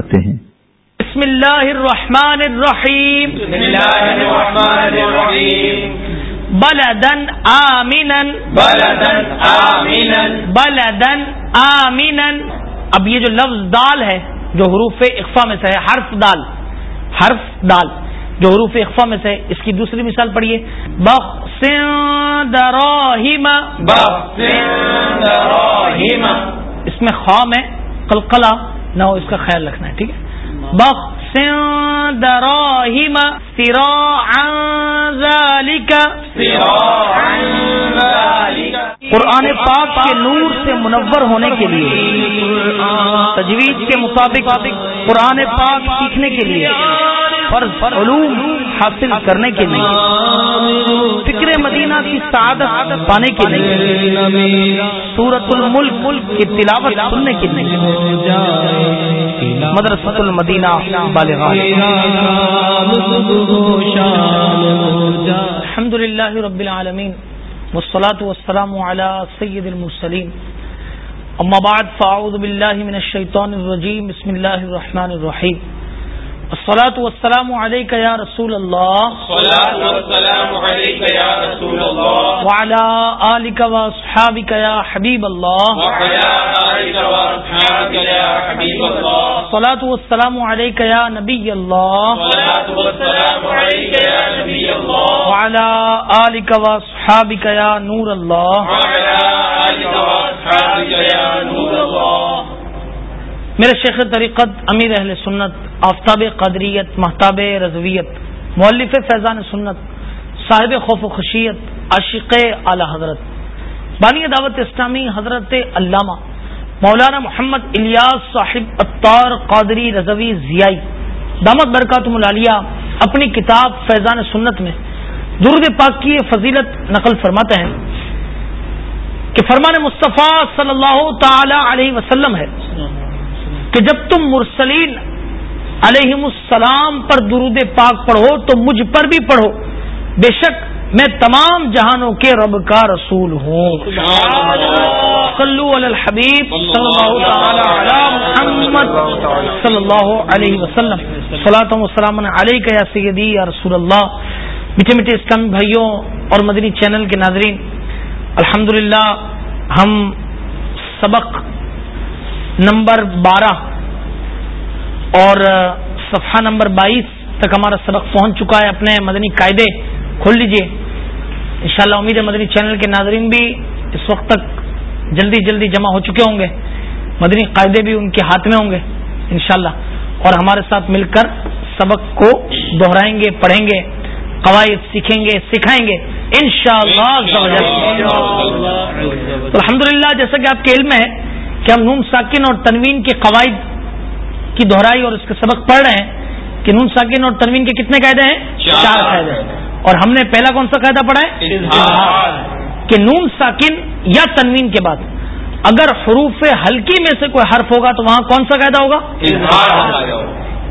آتے ہیں۔ بسم اللہ الرحمن الرحیم۔ بسم اللہ الرحمن الرحیم۔ بلدن آمینن بلدن آمینن بلدن آمینن اب یہ جو لفظ دال ہے جو حروف اقفا میں سے ہے حرف دال حرف دال جو حروف اقفا میں سے اس کی دوسری مثال پڑھیے۔ اس میں خوم ہے قلقلہ۔ نہ ہو اس کا خیال رکھنا ہے، ٹھیک ہے؟ بخ دراہم سرا ذالک قرآن پاک کے نور سے منور ہونے کے لیے تجویز کے مطابق قرآن پاک سیکھنے کے لیے فرض علوم حاصل کرنے کے لیے فکر مدینہ کی سعادت پانے کے لیے۔ سورت الملک ملک کی تلاوت سننے کے لیے۔ مدرسۃ المدینہ الحمد للہ رب العالمین والصلاة والسلام على سید المرسلین۔ اما بعد، فاعوذ باللہ من الشیطان الرجیم، بسم اللہ الرحمن الرحیم۔ الصلاة والسلام عليك يا رسول الله. الصلاة والسلام عليك يا رسول الله. وعلى آلك وأصحابك يا حبيب الله. وعلى آلك وأصحابك يا حبيب الله. الصلاة والسلام عليك يا نبي الله. الصلاة والسلام عليك يا نبي الله. وعلى آلك وأصحابك يا نور الله. وعلى آلك وأصحابك يا نور میرے شیخ طریقت امیر اہل سنت، آفتاب قدریت محتاب رضویت مولف فیضان سنت، صاحب خوف و خشیت، عاشق اعلی حضرت، بانی دعوت اسلامی حضرت علامہ مولانا محمد الیاس صاحب اطار قادری رضوی ضیائی دامت برکات ملالیہ اپنی کتاب فیضان سنت میں درد پاک کی فضیلت نقل فرماتے ہیں کہ فرمان مصطفیٰ صلی اللہ تعالی علیہ وسلم ہے۔ کہ جب تم مرسلین علیہ السلام پر درود پاک پڑھو تو مجھ پر بھی پڑھو۔ بے شک میں تمام جہانوں کے رب کا رسول ہوں۔ صلو علی الحبیب صلی اللہ تعالی علی محمد صلی اللہ علیہ وسلم۔ صلاۃ وسلام علیہ یا سیدی یا رسول اللہ۔ میٹھے میٹھے اسلامی بھائیوں اور مدنی چینل کے ناظرین الحمدللہ ہم سبق نمبر بارہ اور صفحہ نمبر بائیس تک ہمارا سبق پہنچ چکا ہے اپنے مدنی قاعدے کھول لیجیے۔ انشاءاللہ امید ہے مدنی چینل کے ناظرین بھی اس وقت تک جلدی جلدی جمع ہو چکے ہوں گے۔ مدنی قاعدے بھی ان کے ہاتھ میں ہوں گے انشاءاللہ۔ اور ہمارے ساتھ مل کر سبق کو دہرائیں گے پڑھیں گے قواعد سیکھیں گے سکھائیں گے۔ ان شاء اللہ الحمد للہ جیسا کہ آپ کے علم ہے کہ ہم نون ساکن اور تنوین کے قواعد کی دہرائی اور اس کے سبق پڑھ رہے ہیں کہ نون ساکن اور تنوین کے کتنے قاعدے ہیں؟ چار قاعدے اور ہم نے پہلا کون سا قاعدہ پڑھا ہے؟ کہ نون ساکن یا تنوین کے بعد۔ اگر حروف ہلکی میں سے کوئی حرف ہوگا تو وہاں کون سا قاعدہ ہوگا؟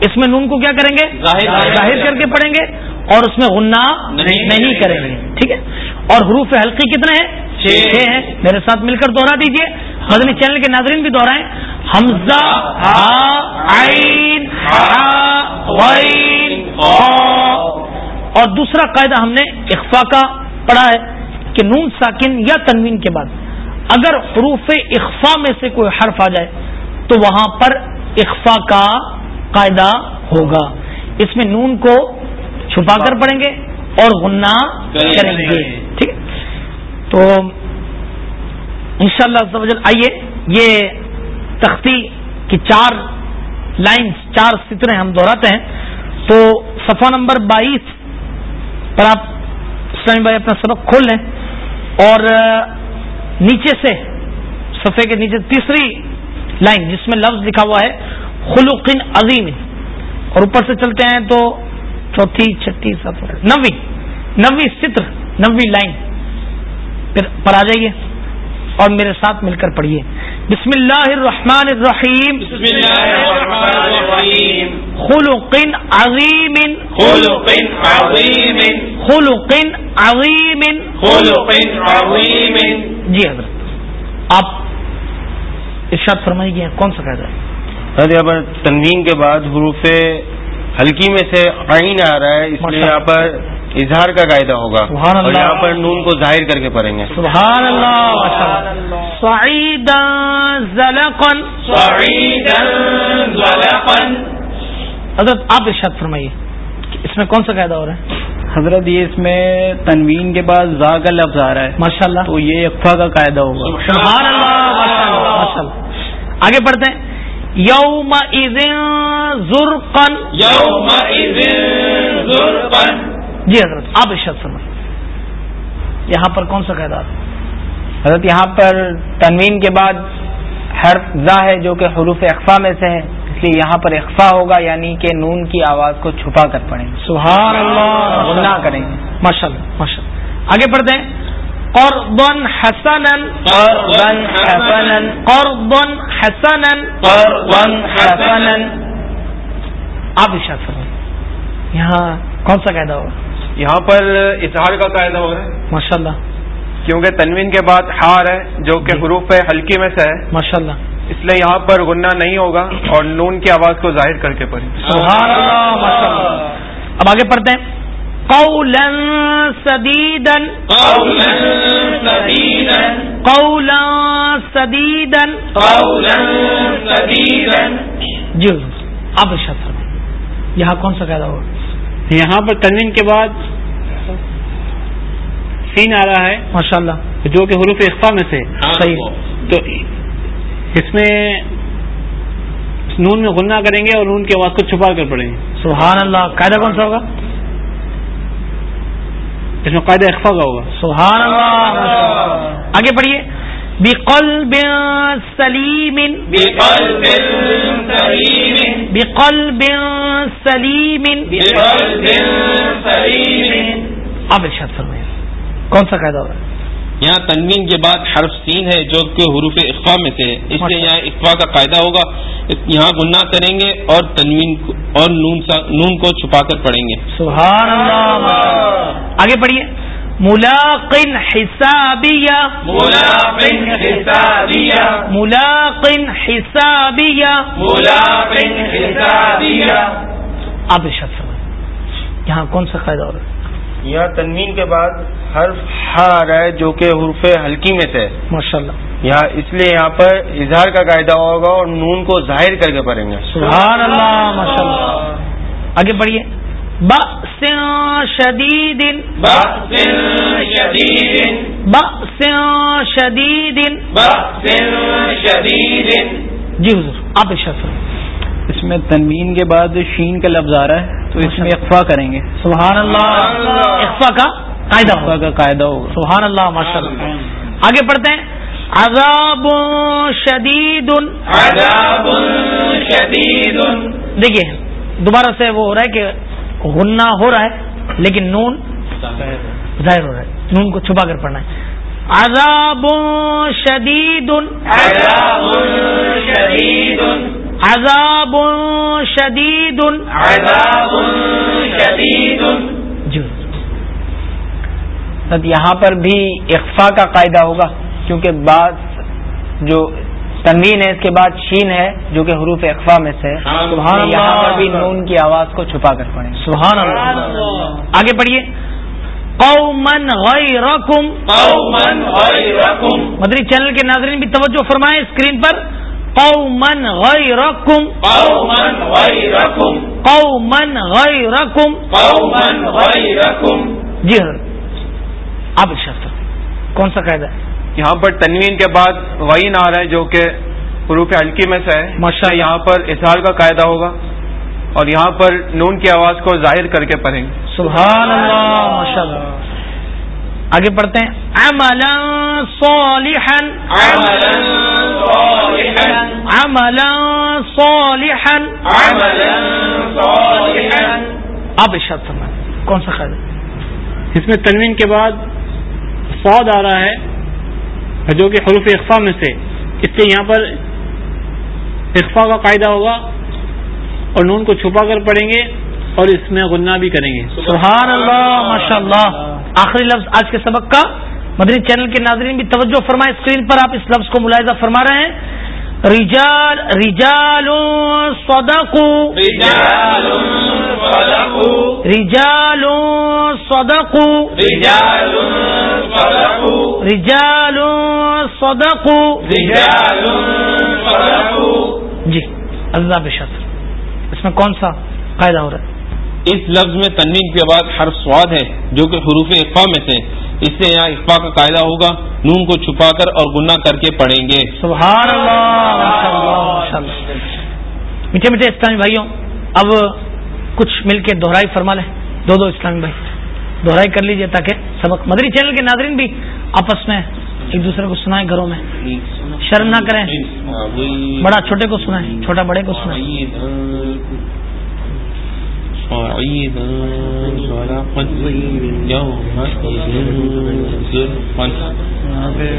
اس میں نون کو کیا کریں گے؟ ظاہر کر کے پڑھیں گے اور اس میں غنہ نہیں کریں گے۔ ٹھیک ہے؟ اور حروف حلقی کتنے ہیں؟ چھ۔ ہیں۔ میرے ساتھ مل کر دوہرا دیجیے مدنی چینل کے ناظرین بھی دوہرائیں حمزہ اور دوسرا قاعدہ ہم نے اخفا کا پڑھا ہے کہ نون ساکن یا تنوین کے بعد اگر حروف اخفا میں سے کوئی حرف آ جائے تو وہاں پر اخفا کا قاعدہ ہوگا۔ اس میں نون کو چھپا کر پڑیں گے اور غنہ کریں گے۔ ٹھیک تو انشاءاللہ شاء اللہ آئیے، یہ تختی کی چار لائنز، چار سترے ہم دہراتے ہیں۔ تو صفحہ نمبر بائیس پر آپ اسلامی بھائی اپنا سبق کھول لیں۔ اور نیچے سے، صفحے کے نیچے تیسری لائن، جس میں لفظ لکھا ہوا ہے خلوقن عظیم۔ اور اوپر سے چلتے ہیں تو چوتھی، چھٹی سفر نوی نوی ستر نوی لائن۔ پھر، پر آ جائیے۔ اور میرے ساتھ مل کر پڑھیے۔ بسم اللہ الرحمن الرحیم۔ بسم اللہ الرحمن الرحیم۔ خلق عظیم۔ خلق عظیم۔ خلق عظیم۔ خلق عظیم۔ جی حضرت آپ ارشاد فرمائیے کون سا قاعدہ ہے؟ یہاں پر تنوین کے بعد حروف ہلکی میں سے آئین آ رہا ہے اس لیے یہاں پر اظہار کا قاعدہ ہوگا سبحان اللہ اور یہاں پر نون کو ظاہر کر کے پڑھیں گے۔ سبحان اللہ زلقن زلقا حضرت آپ ارشاد فرمائیے اس میں کون سا قاعدہ ہو رہا ہے؟ حضرت یہ اس میں تنوین کے بعد زا کا لفظ آ رہا ہے۔ ماشاء اللہ تو یہ اقفا کا قاعدہ ہوگا۔ سبحان اللہ ماشاء اللہ اللہ آگے بڑھتے ہیں۔ یوم زرقن. يومئذ زرقا جی حضرت آپ ارشاد فرمائیے یہاں پر کون سا قاعدہ حضرت یہاں پر تنوین کے بعد حرف زا ہے جو کہ حروف اقفا میں سے ہے اس لیے یہاں پر اقفا ہوگا یعنی کہ نون کی آواز کو چھپا کر پڑھیں۔ گے سبحان اللہ غنہ کریں۔ گے ماشاء اللہ ماشاء اللہ آگے بڑھتے ہیں۔ حسنا حسنا حسنا حسنا۔ آپ ارشاد فرمائیے یہاں کون سا قاعدہ ہوگا؟ یہاں پر اظہار کا قاعدہ ہو رہا ہے۔ ماشاء اللہ کیونکہ تنوین کے بعد ہار ہے جو کہ جی۔ حروف ہلکی میں سے ہے۔ ماشاء اللہ اس لیے یہاں پر غنہ نہیں ہوگا اور نون کی آواز کو ظاہر کر کے پڑھیں۔ سبحان اللہ ماشاء اللہ اب آگے پڑھتے ہیں۔ قولا سدیدا۔ قولا سديدا قولا سدیدا۔ قولا سديدا جی آپ ارشاد یہاں کون سا قاعدہ ہوگا یہاں پر تنوین کے بعد سین آ رہا ہے ماشاء اللہ جو کہ حروف اقفا میں سے۔ صحیح۔ تو اس میں نون میں غنہ کریں گے اور نون کی آواز کو چھپا کر پڑیں گے۔ سبحان اللہ۔ قاعدہ کون سا ہوگا؟ اس میں قاعدہ اقفا کا ہوگا۔ سبحان اللہ۔ آگے پڑھیے۔ بقلب سلیم بقلب سليم. بقلب سلیم بقلب سليم. آپ ارشاد فرمائیے کون سا قاعدہ ہوگا یہاں تنوین کے بعد حرف سین ہے جو کہ حروف اقفا میں سے ہے۔ اس لیے یہاں اقفا کا قاعدہ ہوگا۔ یہاں گناہ کریں گے اور تنوین اور نون سا- نون کو چھپا کر پڑھیں گے۔ سبحان اللہ. آگے پڑھیے۔ ملاقن حسابیہ ملاق حسابية ملاقن حسابیہ ملاق حسابية آپ ارشاد فرمائیے یہاں کون سا قاعدہ ہو رہا ہے؟ یہاں تنوین کے بعد حرف ہا آ رہا ہے جو کہ حروف ہلکی میں سے ہے۔ ماشاء اللہ یہاں اس لیے یہاں پر اظہار کا قاعدہ ہوگا اور نون کو ظاہر کر کے پڑھیں گے۔ سبحان اللہ ماشاء اللہ آگے پڑھیے۔ بأس شدید بأس شديد. بأس شدید بأس شديد. جی حضور آپ ارشاد اس میں تنوین کے بعد شین کا لفظ آ رہا ہے تو اس میں اقفا کریں گے۔ سبحان اللہ اقفا کا قاعدہ اقفا ہوگا کا قاعدہ ہوگا۔ سبحان اللہ ماشاء اللہ۔ آگے پڑھتے ہیں عذاب شدید. عذاب شديد دیکھیے دوبارہ سے وہ ہو رہا ہے کہ غنہ ہو رہا ہے لیکن نون ظاہر ہو رہا ہے۔ نون کو چھپا کر پڑھنا ہے۔ عذاب شدید۔ عذاب شدید۔ عذاب شديد جی۔ یہاں پر بھی اقفا کا قاعدہ ہوگا کیونکہ بعض جو تنوین ہے اس کے بعد شین ہے جو کہ حروف اقفا میں سے سبحان اللہ یہاں پر بھی نون کی آواز کو چھپا کر پڑھیں۔ سبحان اللہ۔ آگے پڑھیے۔ قومن غیرکم۔ قوما غيركم مدری چینل کے ناظرین بھی توجہ فرمائیں اسکرین پر۔ قومن غیرکم۔ قوما غيركم قومن غیرکم۔ قوما غيركم جی حضرت آپ فرمائیں کون سا قاعدہ ہے؟ یہاں پر تنوین کے بعد وعین آ رہا ہے جو کہ حروف ہلکی میں سے ہے ماشاء۔ یہاں پر اظہار کا قاعدہ ہوگا اور یہاں پر نون کی آواز کو ظاہر کر کے پڑھیں گے۔ سبحان اللہ ماشاء اللہ آگے پڑھتے ہیں۔ عملا صالحا۔ عملا صالحا۔ عملا صالحا۔ عملا صالحا۔ ارشاد فرمائیں۔ کون سا قاعدہ؟ ہے اس میں تنوین کے بعد فوج آ رہا ہے۔ جو کہ حروف اقفا میں سے اس لیے یہاں پر اقفا کا قاعدہ ہوگا اور نون کو چھپا کر پڑھیں گے اور اس میں غنہ بھی کریں گے۔ سبحان اللہ ماشاء اللہ آخری لفظ آج کے سبق کا۔ مدنی چینل کے ناظرین بھی توجہ فرمائیں۔ اسکرین پر آپ اس لفظ کو ملاحظہ فرما رہے ہیں۔ رجال رجال صدقوا۔ رجال رجال صدقوا. رجال صدقوا رجال صدقوا. رجال صدقوا جی اللہ بشر اس میں کون سا قاعدہ ہو رہا ہے؟ اس لفظ میں تنوین کے بعد حرف سواد ہے جو کہ حروف اقفا میں سے. اس سے یہاں اقفا کا قاعدہ ہوگا نون کو چھپا کر اور گنا کر کے پڑھیں گے. سبحان اللہ میٹھے میٹھے اسلامی بھائیوں اب کچھ مل کے دہرائی فرما لیں۔ دو دو اسلامی بھائی دہرائی کر لیجیے تاکہ سبق۔ مدری چینل کے ناظرین بھی آپس میں ایک دوسرے کو سنائیں گھروں میں۔ شرم نہ کریں۔ بڑا چھوٹے کو سنائیں چھوٹا بڑے کو سنائیں۔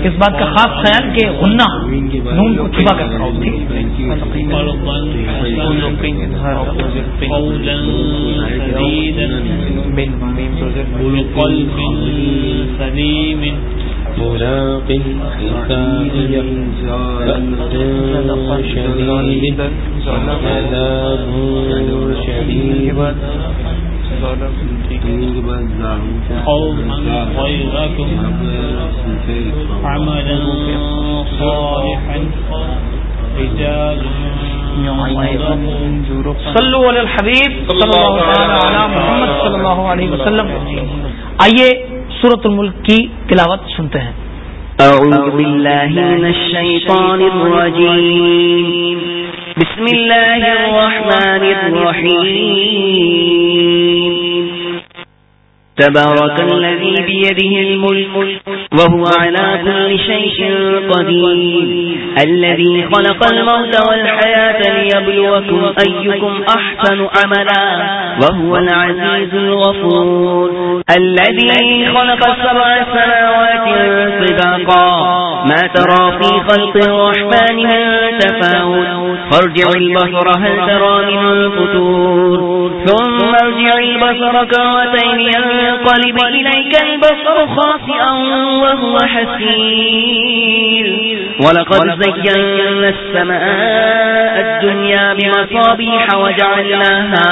اس بات کا خاص خیال کہ غنہ نون کو چھپا کر سلیم مراق شديد عذاب شديد قوما غيركم عملا صالحا رجال صلو علی الحبیب صلی اللہ علیہ محمد صلی اللہ علیہ وسلم۔ آئیے سورت الملک کی تلاوت سنتے ہیں۔ اعوذ باللہ من الشیطان الرجیم۔ بسم اللہ الرحمن الرحیم۔ تبارك الذي بيده الملك وهو على كل شيء قدير. الذي خلق الموت والحياة ليبلوكم أيكم أحسن عملا وهو العزيز الغفور. الذي خلق السبع سماوات صداقا ما ترى في خلق الرحمن من تفاوت. فارجع البصر هل ترى من فتور ثم ارجع البصر كرتين ينقلب إليك البصر خاسئا وهو حسير. ولقد زينا السماء الدنيا بمصابيح وجعلناها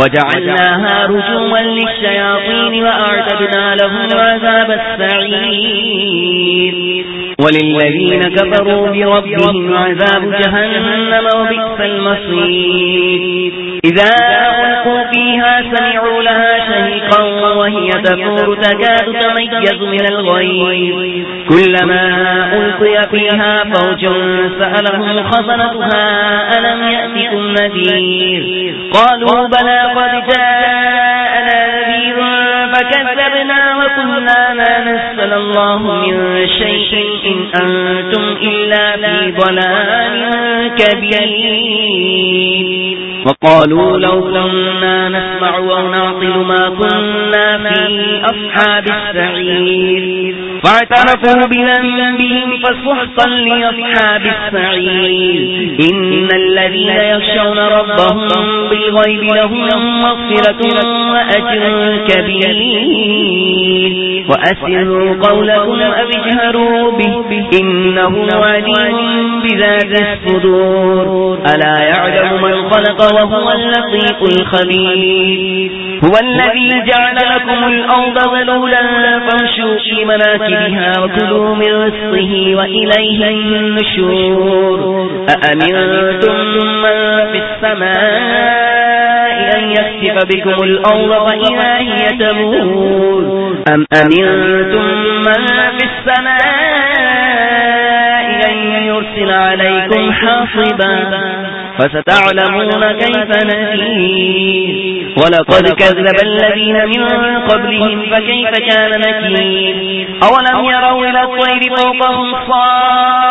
وجعلناها رجوما للشياطين وأعتدنا لهم عذاب السعير. وللذين كفروا بربهم عذاب جهنم وبئس المصير. إذا ألقوا فيها سمعوا لها شهيقا وهي تفور تكاد تميز من الغيظ. كلما ألقي فيها فوج سألهم خزنتها، ألم يأتكم نذير؟ قالوا بلى قد جاءنا نذير فكذبنا وقلنا ما نسل الله من شيء إن أنتم إلا في ضلال كبير. وقالوا لو كنا نسمع ونعقل ما كنا في أصحاب السعير. فاعترفوا بذنبهم فسحقا لأصحاب السعير. إن الذين يخشون ربهم بالغيب لهم مغفرة وأجر كبير. وأسروا قولكم أو اجهروا به، إنه عليم بذات الصدور. ألا يعلم من خلق وهو اللطيف الخبير. هو الذي جعل لكم الأرض ذلولا، فامشوا في مناكبها وكلوا من رزقه وإليه النشور. أأمنتم من في السماء أن يكسف بكم الأرض فإذا هي تمور. أم أمنتم من في السماء أن يرسل عليكم حاصبا فستعلمون كيف نذير. ولقد كذب الذين من قبلهم فكيف كان نكير أولم يروا إلى الطير فوقهم صافات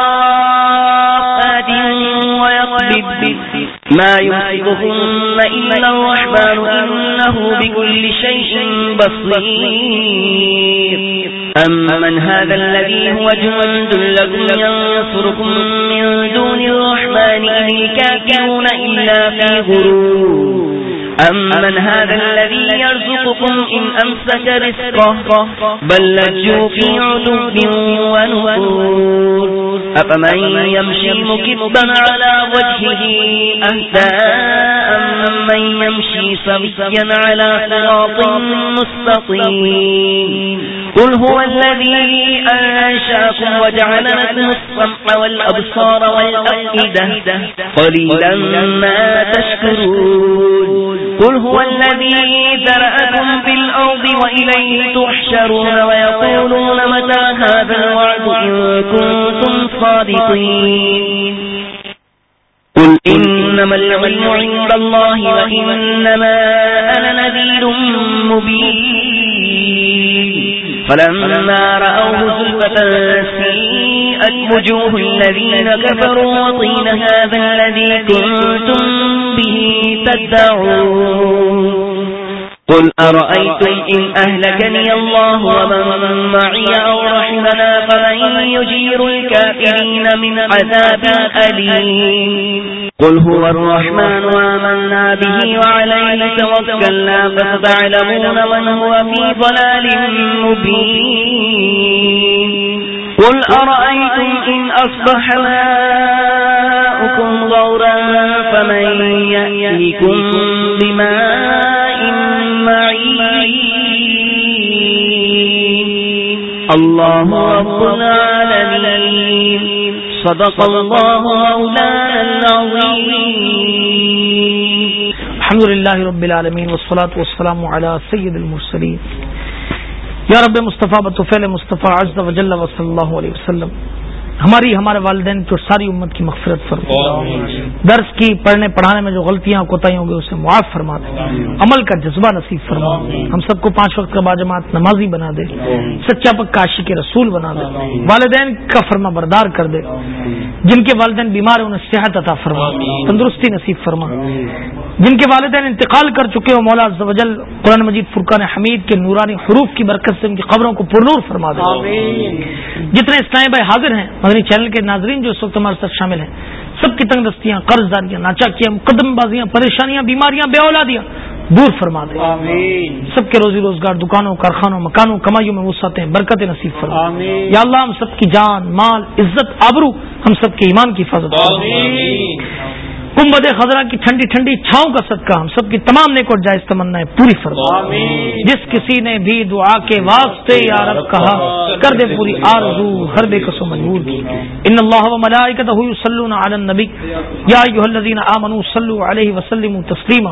ما يمسكهن إلا الرحمن، إنه بكل شيء بصير. أمن هذا الذي هو جند لكم ينصركم من دون الرحمن، إن الكافرون إلا في غرور. أمن هذا الذي يرزقكم إن أمسك رزقه بل لجوا في عدوب ونفور أفمن يمشي مكبا على وجهه أهداء من يمشي سبيا على صراط مستقيم. قل هو الذي أنشاكم وجعل لكم السمع والأبصار والأفئدة قليلا ما تشكرون. قل هو الذي ذرأكم في الأرض وإليه تحشرون ويقولون متى هذا الوعد إن كنتم صادقين. قل إنما العلم عند الله وإنما أنا نذير مبين. فلما رأوه زلفة سيئت وجوه الذين كفروا وطين هذا الذي كنتم به تدعون. قل أرأيتم إن أهلكني الله ومن معي أو رحمنا فمن يجير الكافرين من عذاب أليم قل هو الرحمن وآمنا به وعليه توكلنا فستعلمون من هو في ضلال مبين قل أرأيتم إن أصبح ماؤكم غورا فمن يأتيكم بماء العالمين. صدق العظيم. الحمد لله رب العالمين والصلاة والسلام على سيد المرسلين یا رب مصطفیٰ بطفیل مصطفیٰ عز و جل صلی اللہ علیہ وسلم. ہماری ہمارے والدین کی اور ساری امت کی مغفرت فرما درس کی پڑھنے پڑھانے میں جو غلطیاں کوتاہی ہوں گی اسے معاف فرما دے۔ عمل کا جذبہ نصیب فرما ہم سب کو پانچ وقت کا باجماعت نمازی بنا دے۔ سچا پک کاشی کے رسول بنا دے۔ والدین کا فرما بردار کر دے۔ جن کے والدین بیمار ہیں انہیں صحت عطا فرما۔ تندرستی نصیب فرما۔ جن کے والدین انتقال کر چکے ہو مولا زوجل قرآن مجید فرقان حمید کے نورانی حروف کی برکت سے ان کی قبروں کو پرنور فرما دے۔ جتنے اسلامی بھائی حاضر ہیں مدنی چینل کے ناظرین جو اس وقت ہمارے ساتھ شامل ہیں سب کی تنگ دستیاں قرض داریاں ناچاکیاں مقدم بازیاں پریشانیاں بیماریاں بے اولادیاں دور فرما دے سب کے روزی روزگار دکانوں کارخانوں مکانوں کمائیوں میں وسعتیں برکت نصیب فرما۔ یا اللہ ہم سب کی جان مال عزت آبرو ہم سب کے ایمان کی حفاظت کمبد خزرہ کی ٹھنڈی ٹھنڈی چھاؤں کا صدقہ ہم سب کی تمام نیک اور جائز تمنا پوری فرما۔ جس کسی نے بھی دعا کے واسطے یا رب کہا کر دے پوری آرزو ہر بے قسم مجبور کی ان اللہ و ملائکتہ یصلون علی النبی۔ یا ایھا الذین آمنوا صلوا علیہ وسلموا تسلیما۔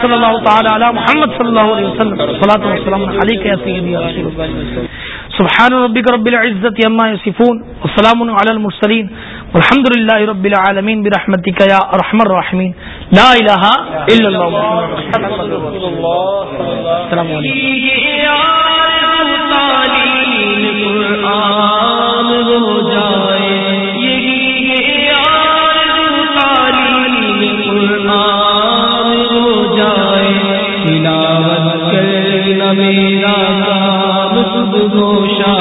صلی اللہ تعالی علی محمد صلی اللہ علیہ وسلم۔ صلاۃ و سلام علیک یا سیدی یا رسول اللہ۔ سبحان ربک رب العزت عما یصفون۔ وسلام علی المرسلین۔ والحمد للہ رب العالمین برحمتک یا ارحم الراحمین. لا الہ الا اللہ. السلام علیکم. میرا گوشا